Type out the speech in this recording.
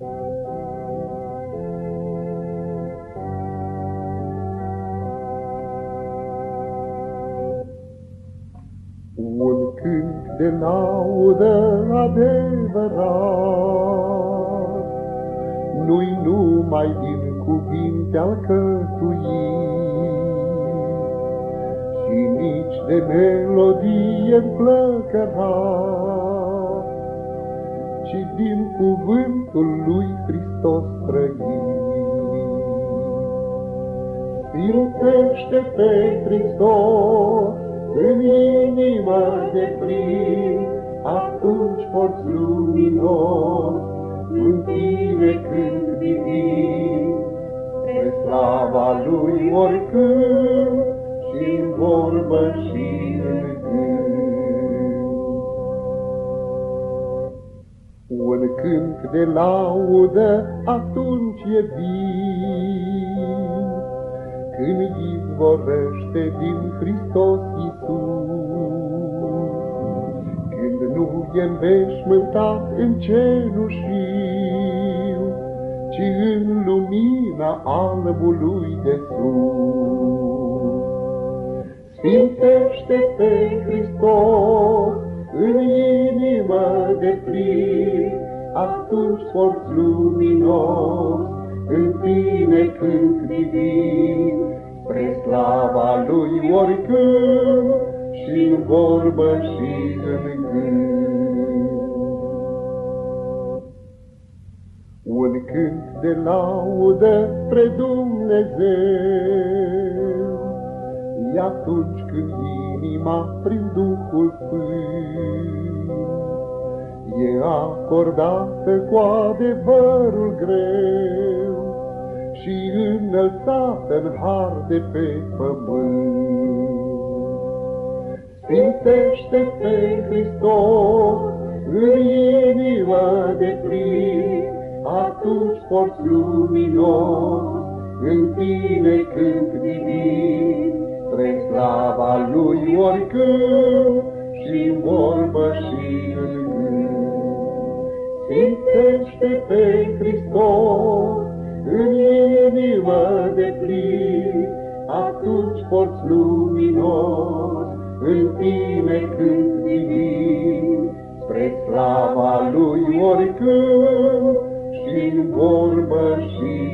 Un cânt de laudă adevărat, Nu-i numai din cuvinte al cătuit, Și nici de melodie plăcărat, Ci din cuvântul lui Hristos trăit. Sfințește pe Hristos, în inimă de plin, atunci porți luminos, în tine când divin, pe slava lui oricând, și în vorbă și în cânt de laudă atunci e vin, când izvorăște din Hristos Iisus. Când nu e înveșmântat în cenușiu, ci în lumina albului de sus. Sfințește pe Hristos în inimă de plin, atunci porți luminos, în tine când divin, spre slava lui oricând, și în vorbă și în gând. Un cânt de laudă spre Dumnezeu, e atunci când inima prin Duhul Sfânt e acordată cu adevărul greu și înălțată în har de pe pământ. Sfințește pe Hristos în inimă de plin, atunci porți luminos în tine când divin, spre slava lui oricând și în vorbă și în gând. Sfințește pe Hristos în inimă de plin, atunci porți luminos în tine când divin, spre slava lui oricând și în vorbă și